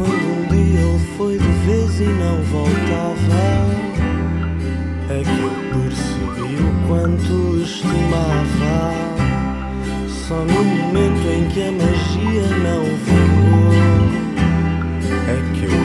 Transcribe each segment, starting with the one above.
Quando um dia ele foi de vez e não voltava, é que eu percebi o quanto estimava. Só no momento em que a magia não vingou, é que eu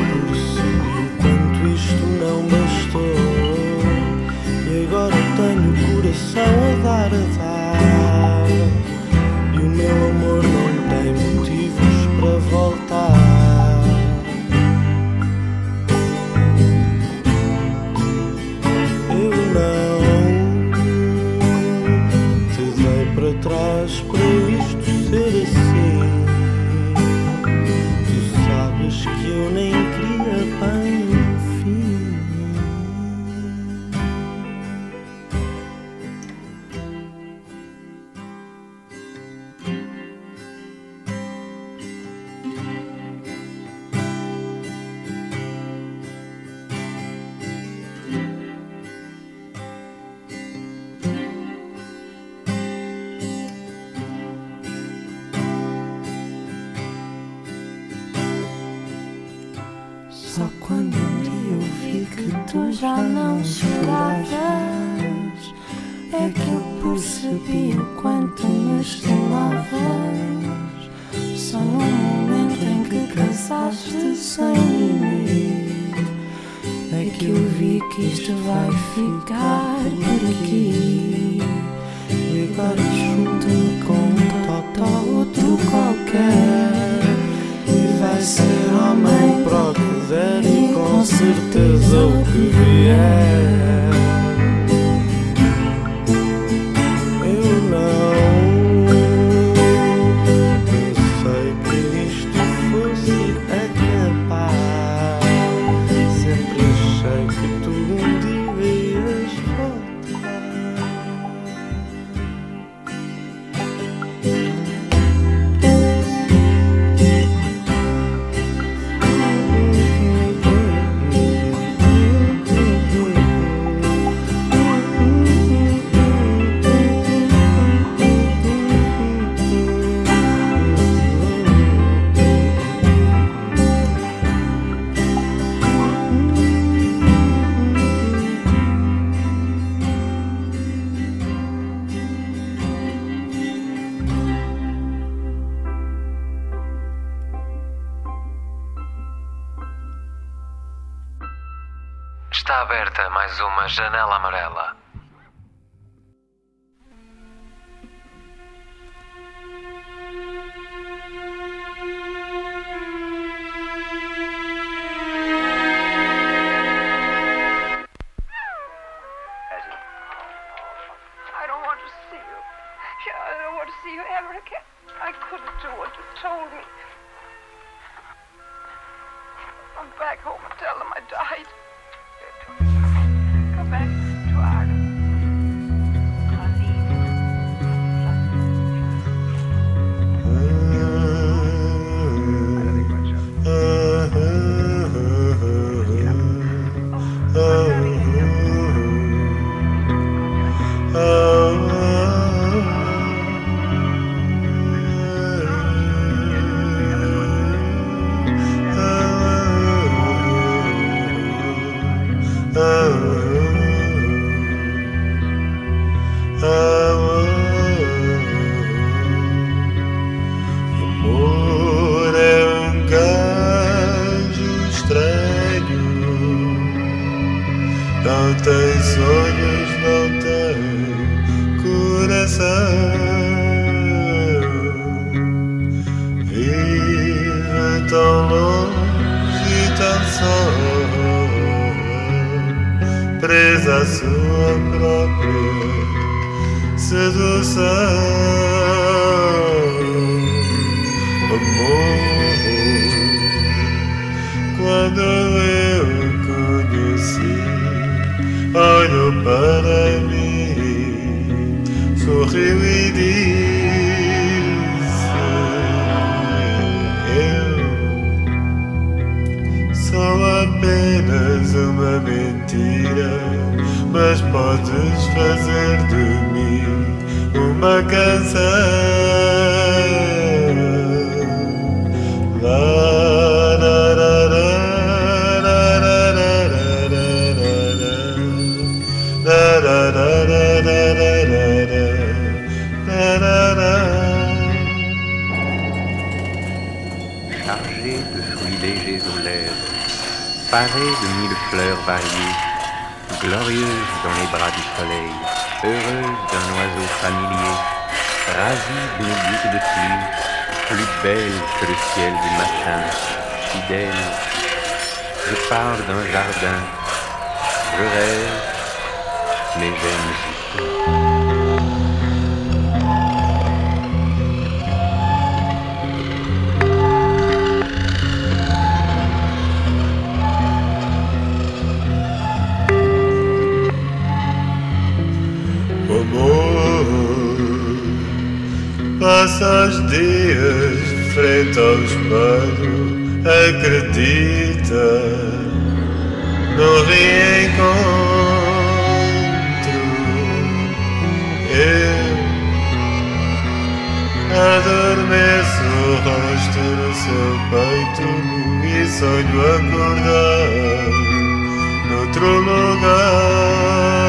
certeza o que vier. janela amarela. D'un oiseau familier, ravie d'une goutte de pluie, plus belle que le ciel du matin, fidèle. Je parle d'un jardin, je rêve, mais j'aime juste. Passa os dias frente ao espelho, acredita no reencontro. Eu adormeço o rosto no seu peito e sonho acordar noutro lugar.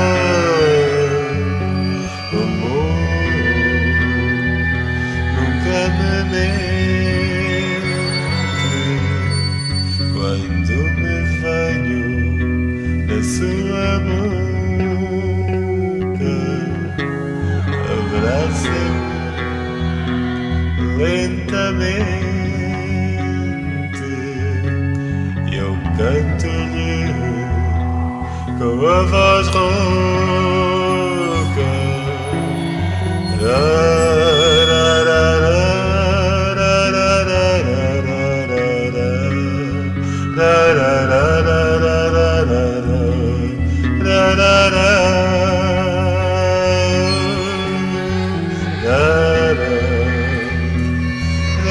Lentamente e eu canto-lhe com a voz rouca.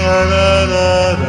da da da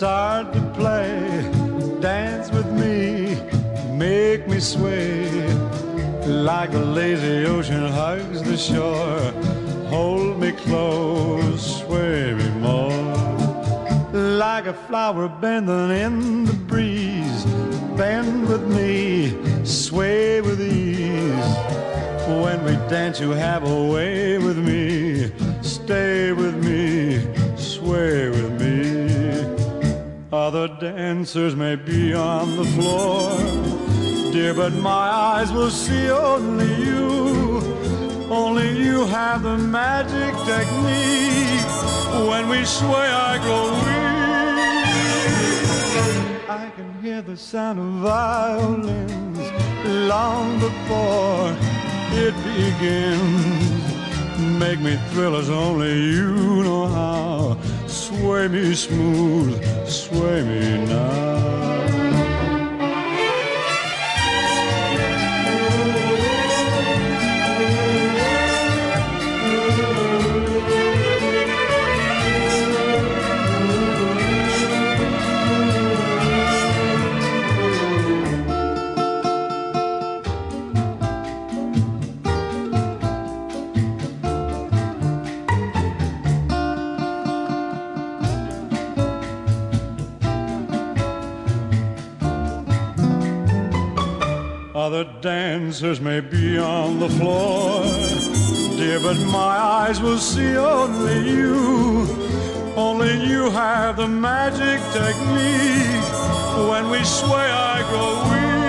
start to play. Dance with me, make me sway. Like a lazy ocean hugs the shore. Hold me close, sway me more. Like a flower bending in the breeze. Bend with me, sway with ease. When we dance, you have a way Other dancers may be on the floor, dear, but my eyes will see only you. Only you have the magic technique. When we sway, I grow weak. I can hear the sound of violins long before it begins. Make me thrill as only you know how. Sway me smooth, sway me now. Dancers may be on the floor, dear, but my eyes will see only you. Only you have the magic technique. When we sway, I grow weak.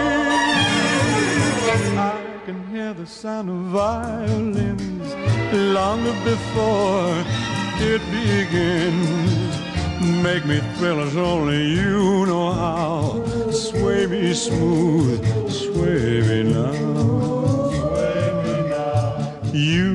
I can hear the sound of violins long before it begins. Make me thrill as only you know how. Sway me smooth, sway me now. Sway me now. You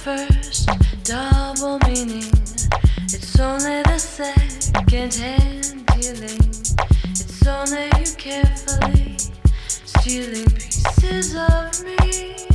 first double meaning. It's only the second hand dealing. It's only you carefully stealing pieces of me.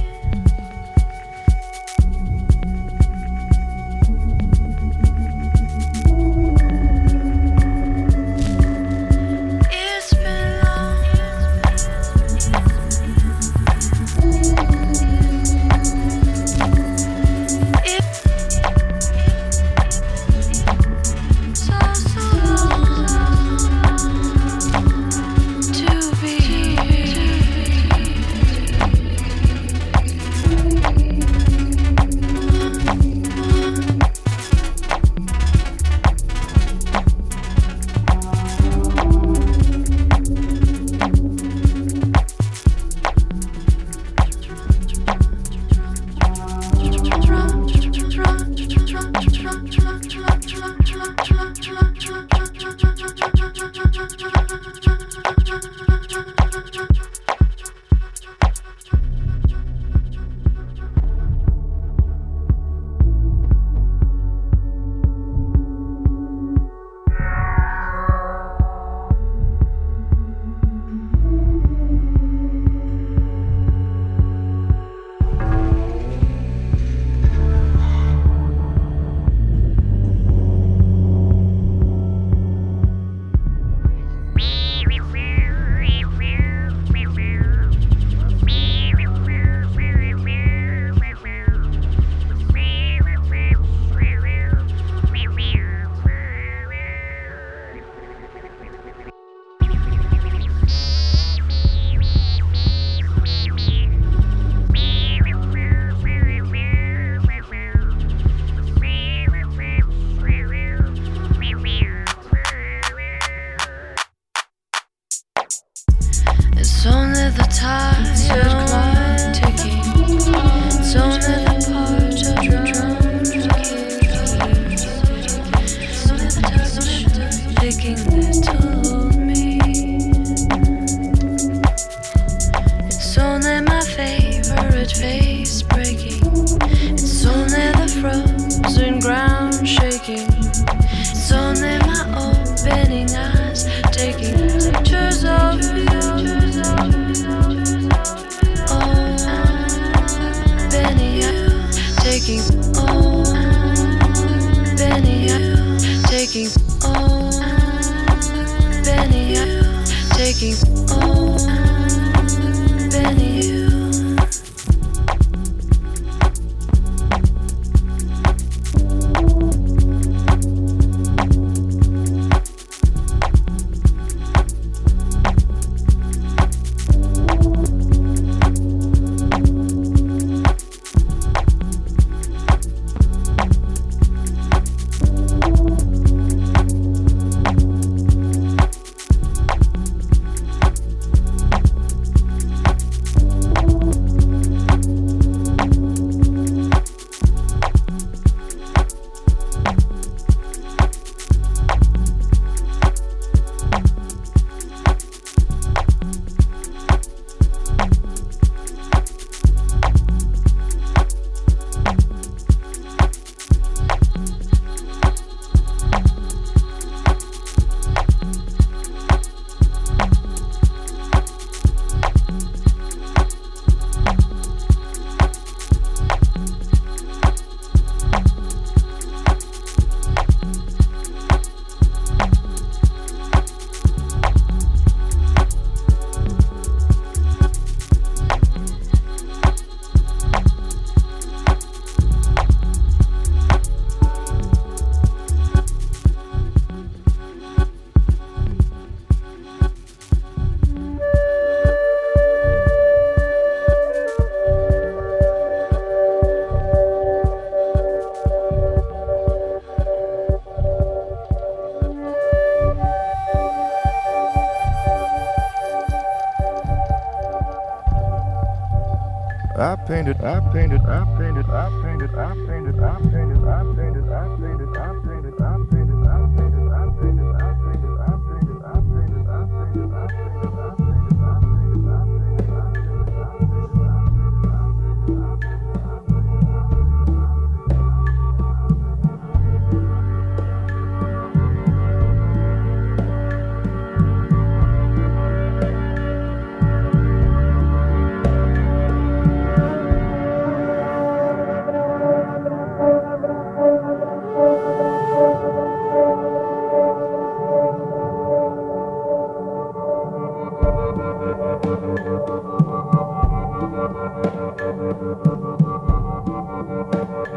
Painted, I painted, I painted, I painted,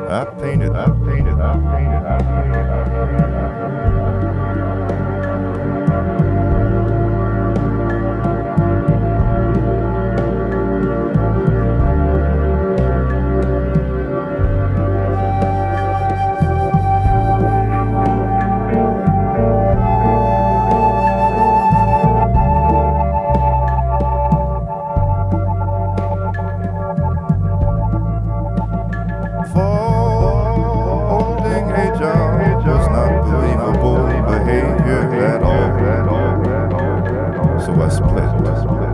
I painted, I painted, I painted, I painted, I painted. West Plains.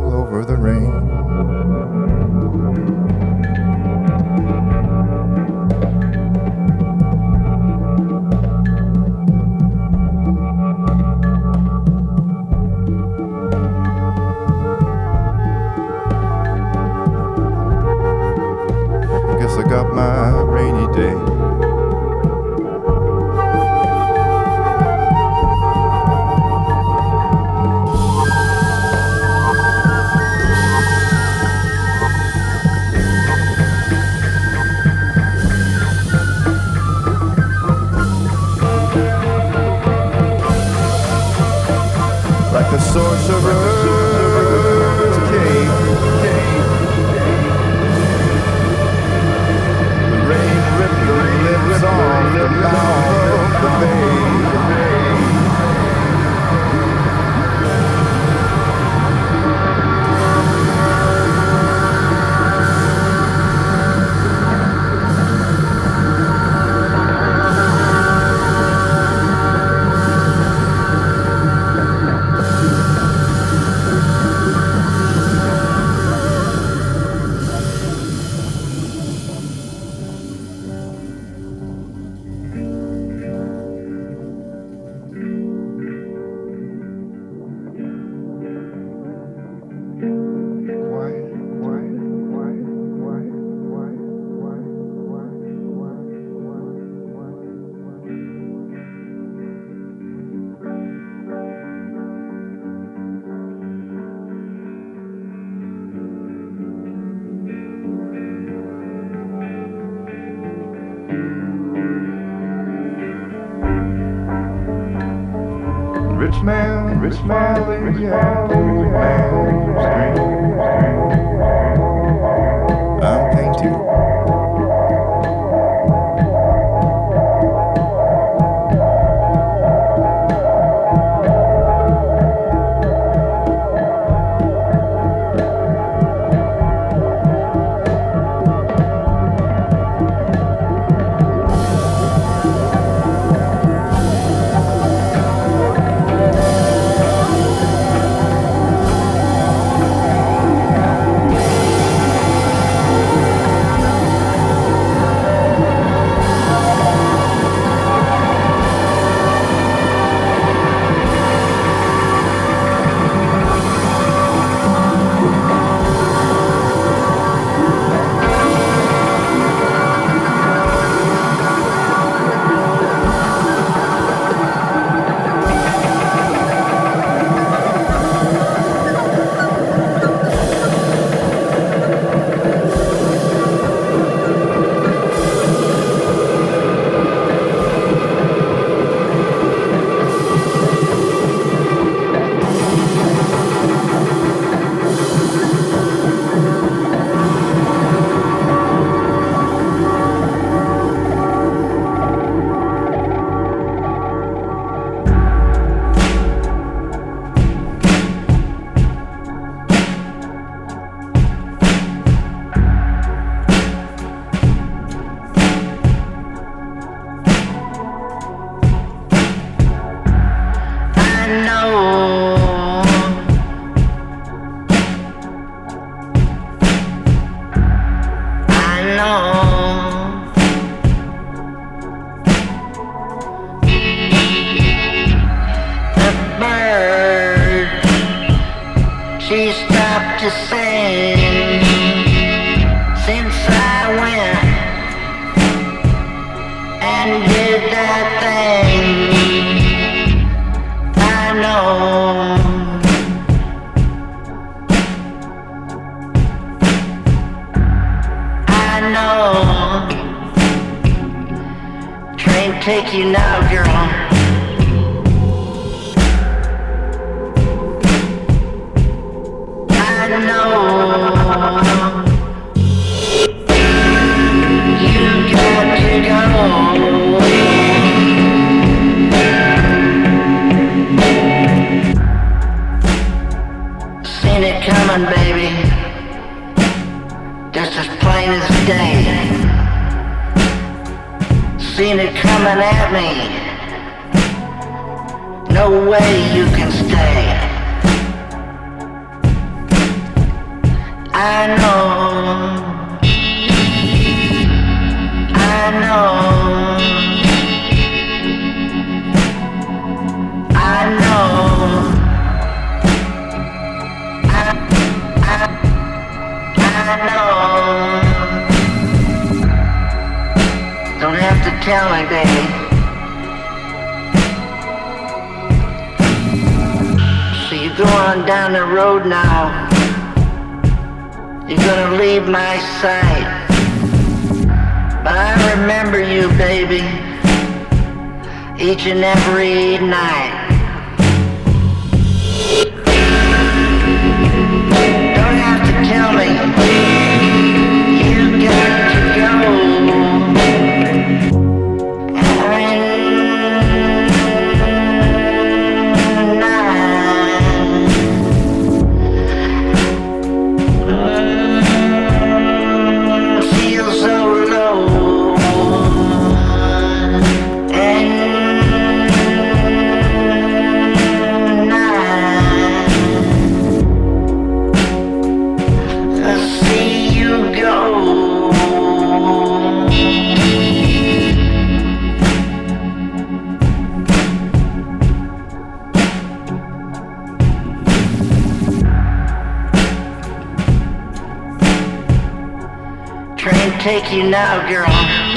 roll over the rain. I got my rainy day. sorcerer. Rich man, rich man, rich man, old man, old man, old man, old man. You're gonna leave my sight. But I remember you, baby, each and every night. take you now, girl.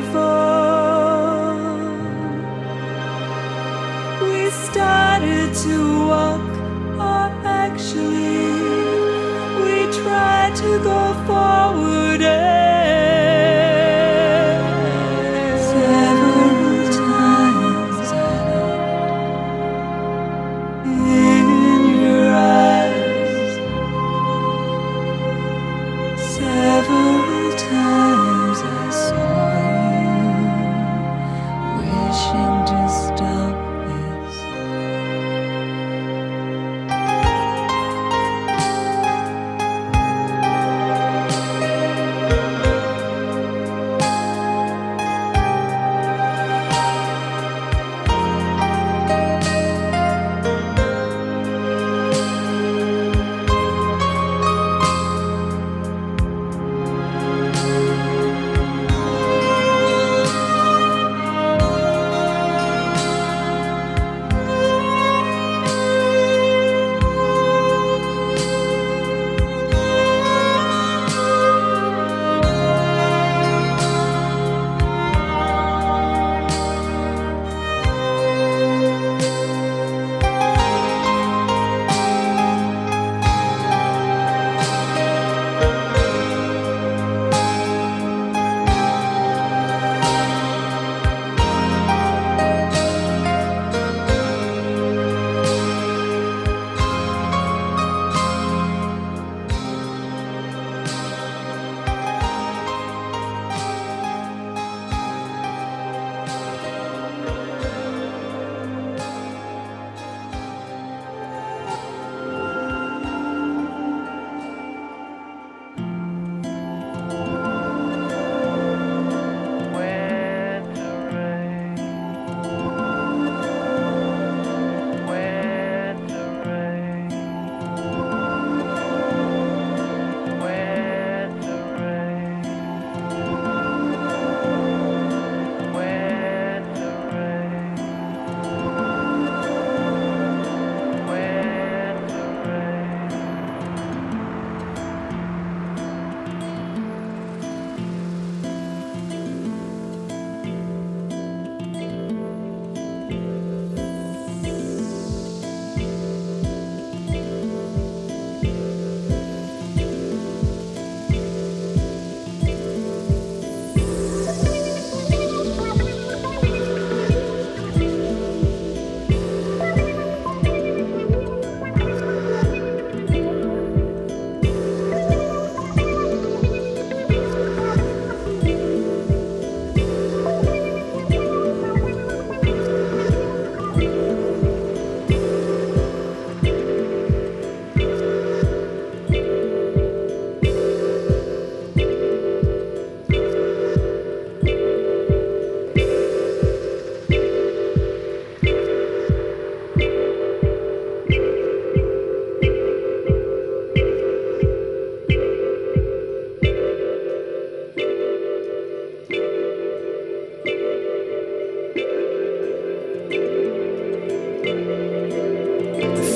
before.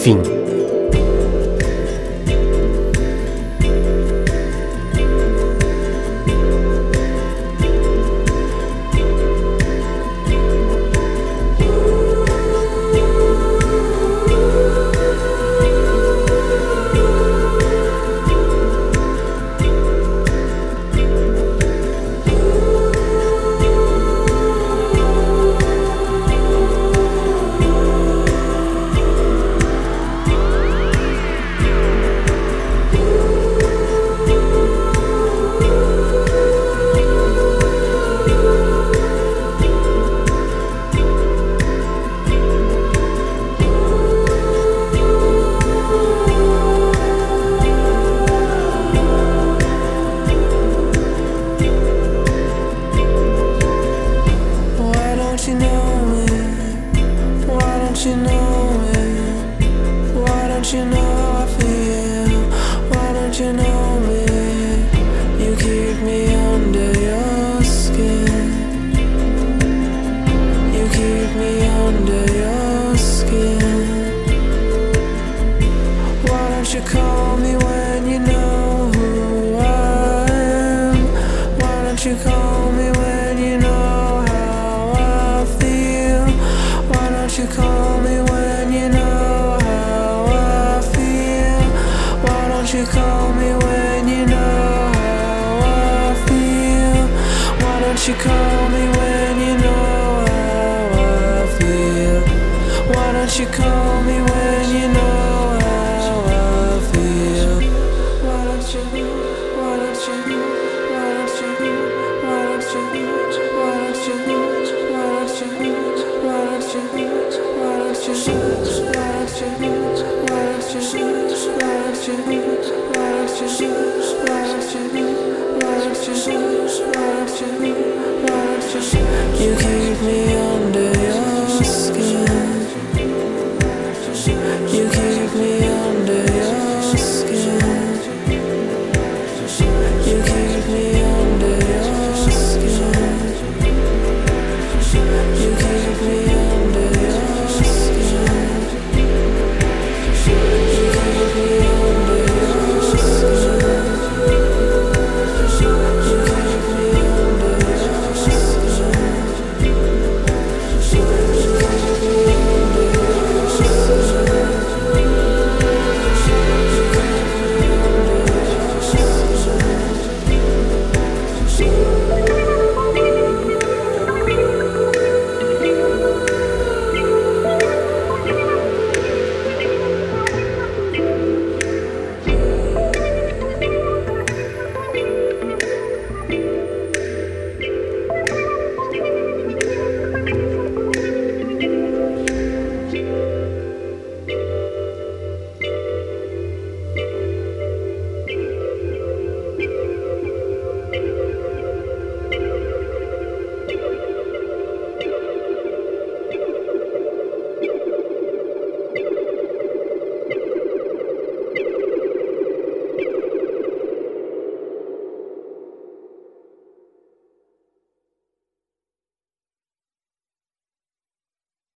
Fim.